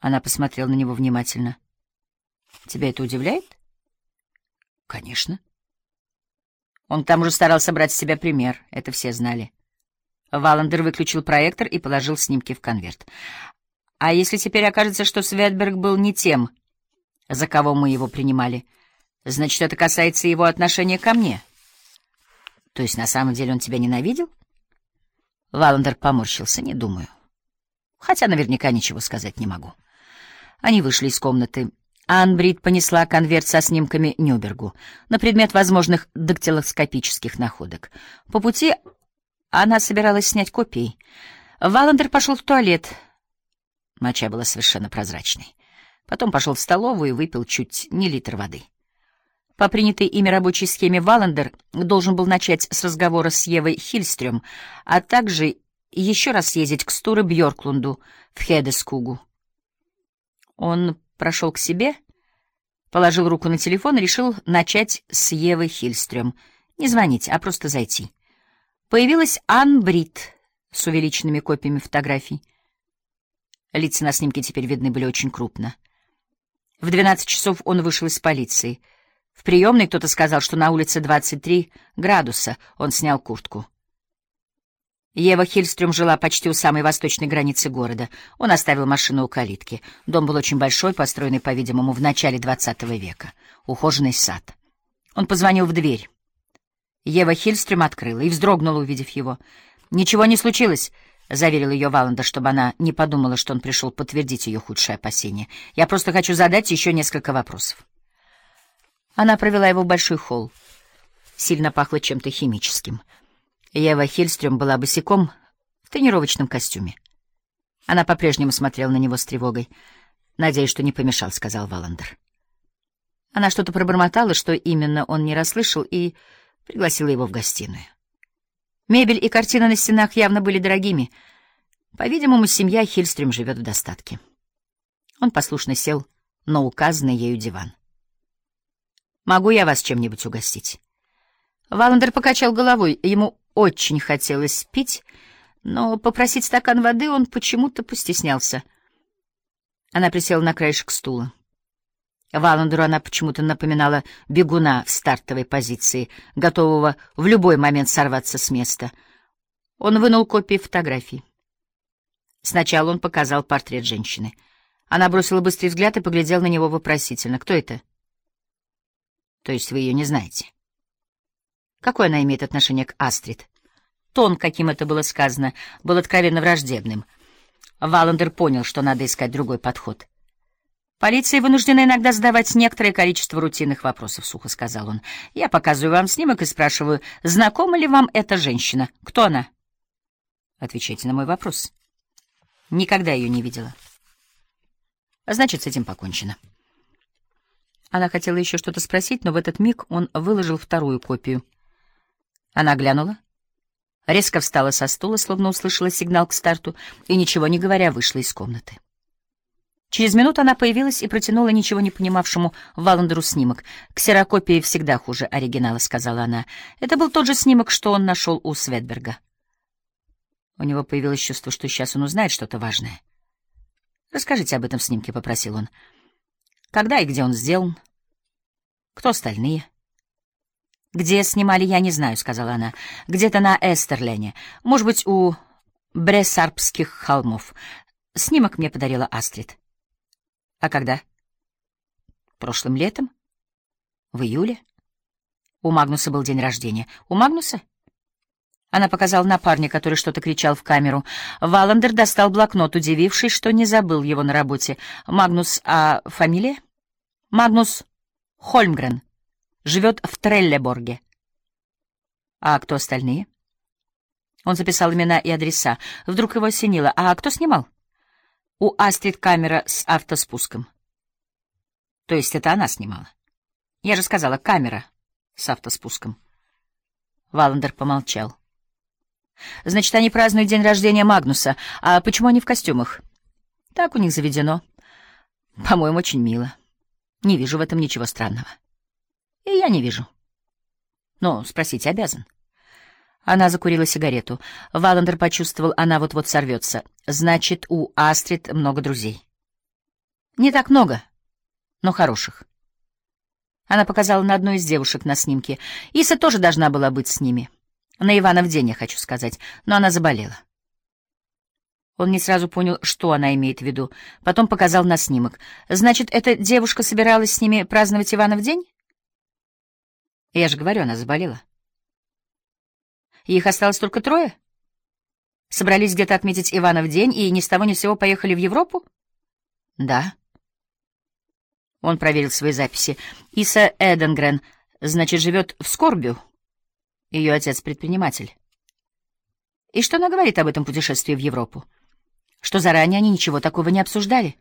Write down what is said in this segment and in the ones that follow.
Она посмотрела на него внимательно. Тебя это удивляет? Конечно. Он к тому же старался брать с себя пример, это все знали. Валандер выключил проектор и положил снимки в конверт. А если теперь окажется, что Светберг был не тем, за кого мы его принимали, значит, это касается его отношения ко мне. То есть на самом деле он тебя ненавидел? Валандер поморщился, не думаю. Хотя наверняка ничего сказать не могу. Они вышли из комнаты. Анбрид понесла конверт со снимками Нюбергу на предмет возможных дактилоскопических находок. По пути она собиралась снять копии. Валандер пошел в туалет. Моча была совершенно прозрачной. Потом пошел в столовую и выпил чуть не литр воды. По принятой ими рабочей схеме Валандер должен был начать с разговора с Евой Хильстрём, а также еще раз съездить к Стуре Бьорклунду в Хедескугу. Он прошел к себе, положил руку на телефон и решил начать с Евы Хильстрём. Не звонить, а просто зайти. Появилась Ан Брит с увеличенными копиями фотографий. Лица на снимке теперь видны были очень крупно. В 12 часов он вышел из полиции — в приемной кто-то сказал, что на улице 23 градуса. Он снял куртку. Ева Хильстрюм жила почти у самой восточной границы города. Он оставил машину у калитки. Дом был очень большой, построенный, по-видимому, в начале XX века. Ухоженный сад. Он позвонил в дверь. Ева Хильстрюм открыла и вздрогнула, увидев его. «Ничего не случилось», — заверил ее Валанда, чтобы она не подумала, что он пришел подтвердить ее худшее опасение. «Я просто хочу задать еще несколько вопросов». Она провела его в большой холл. Сильно пахло чем-то химическим. Ева Хильстрём была босиком в тренировочном костюме. Она по-прежнему смотрела на него с тревогой. «Надеюсь, что не помешал», — сказал Валандер. Она что-то пробормотала, что именно он не расслышал, и пригласила его в гостиную. Мебель и картины на стенах явно были дорогими. По-видимому, семья Хильстрем живет в достатке. Он послушно сел на указанный ею диван. Могу я вас чем-нибудь угостить? Валандер покачал головой. Ему очень хотелось пить, но попросить стакан воды он почему-то постеснялся. Она присела на краешек стула. Валандеру она почему-то напоминала бегуна в стартовой позиции, готового в любой момент сорваться с места. Он вынул копии фотографий. Сначала он показал портрет женщины. Она бросила быстрый взгляд и поглядела на него вопросительно. «Кто это?» То есть вы ее не знаете? Какое она имеет отношение к Астрид? Тон, каким это было сказано, был откровенно враждебным. Валандер понял, что надо искать другой подход. «Полиция вынуждена иногда задавать некоторое количество рутинных вопросов», — сухо сказал он. «Я показываю вам снимок и спрашиваю, знакома ли вам эта женщина? Кто она?» «Отвечайте на мой вопрос». «Никогда ее не видела». «Значит, с этим покончено». Она хотела еще что-то спросить, но в этот миг он выложил вторую копию. Она глянула, резко встала со стула, словно услышала сигнал к старту, и, ничего не говоря, вышла из комнаты. Через минуту она появилась и протянула ничего не понимавшему Валандеру снимок. «Ксерокопии всегда хуже оригинала», — сказала она. Это был тот же снимок, что он нашел у Светберга. У него появилось чувство, что сейчас он узнает что-то важное. «Расскажите об этом снимке», — попросил он. Когда и где он сделан? Кто остальные? Где снимали, я не знаю, сказала она. Где-то на Эстерлене. Может быть, у Брессарпских холмов. Снимок мне подарила Астрид. А когда? Прошлым летом? В июле? У Магнуса был день рождения. У Магнуса? Она показала на парня, который что-то кричал в камеру. Валандер достал блокнот, удивившись, что не забыл его на работе. «Магнус, а фамилия?» «Магнус Хольмгрен. Живет в Треллеборге». «А кто остальные?» Он записал имена и адреса. Вдруг его осенило. «А кто снимал?» «У Астрид камера с автоспуском». «То есть это она снимала?» «Я же сказала, камера с автоспуском». Валандер помолчал. Значит, они празднуют день рождения Магнуса. А почему они в костюмах? Так у них заведено. По-моему, очень мило. Не вижу в этом ничего странного. И я не вижу. Но спросить обязан. Она закурила сигарету. Валандер почувствовал, она вот-вот сорвется. Значит, у Астрид много друзей. Не так много, но хороших. Она показала на одну из девушек на снимке. Иса тоже должна была быть с ними. На Иванов день, я хочу сказать, но она заболела. Он не сразу понял, что она имеет в виду. Потом показал на снимок. Значит, эта девушка собиралась с ними праздновать Иванов день? Я же говорю, она заболела. Их осталось только трое? Собрались где-то отметить Иванов день и ни с того ни с сего поехали в Европу? Да. Он проверил свои записи. Иса Эденгрен, значит, живет в Скорбю. Ее отец предприниматель. И что она говорит об этом путешествии в Европу? Что заранее они ничего такого не обсуждали.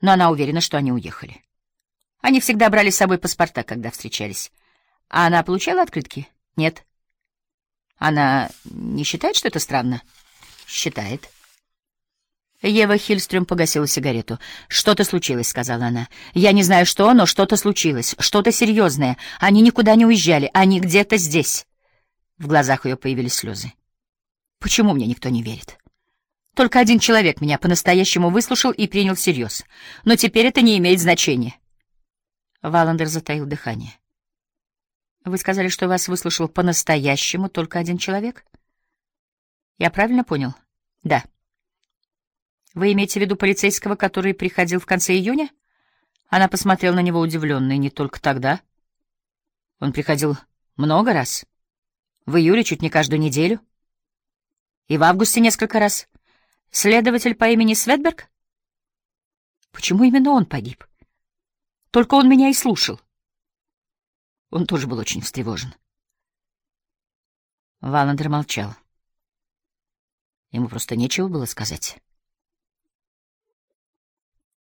Но она уверена, что они уехали. Они всегда брали с собой паспорта, когда встречались. А она получала открытки? Нет. Она не считает, что это странно? Считает. Ева Хильстрюм погасила сигарету. «Что-то случилось», — сказала она. «Я не знаю, что, но что-то случилось. Что-то серьезное. Они никуда не уезжали. Они где-то здесь». В глазах ее появились слезы. «Почему мне никто не верит?» Только один человек меня по-настоящему выслушал и принял всерьез. Но теперь это не имеет значения. Валандер затаил дыхание. Вы сказали, что вас выслушал по-настоящему только один человек? Я правильно понял? Да. Вы имеете в виду полицейского, который приходил в конце июня? Она посмотрела на него удивленно, и не только тогда. Он приходил много раз. В июле чуть не каждую неделю. И в августе несколько раз. Следователь по имени Светберг? Почему именно он погиб? Только он меня и слушал. Он тоже был очень встревожен. Валандер молчал. Ему просто нечего было сказать.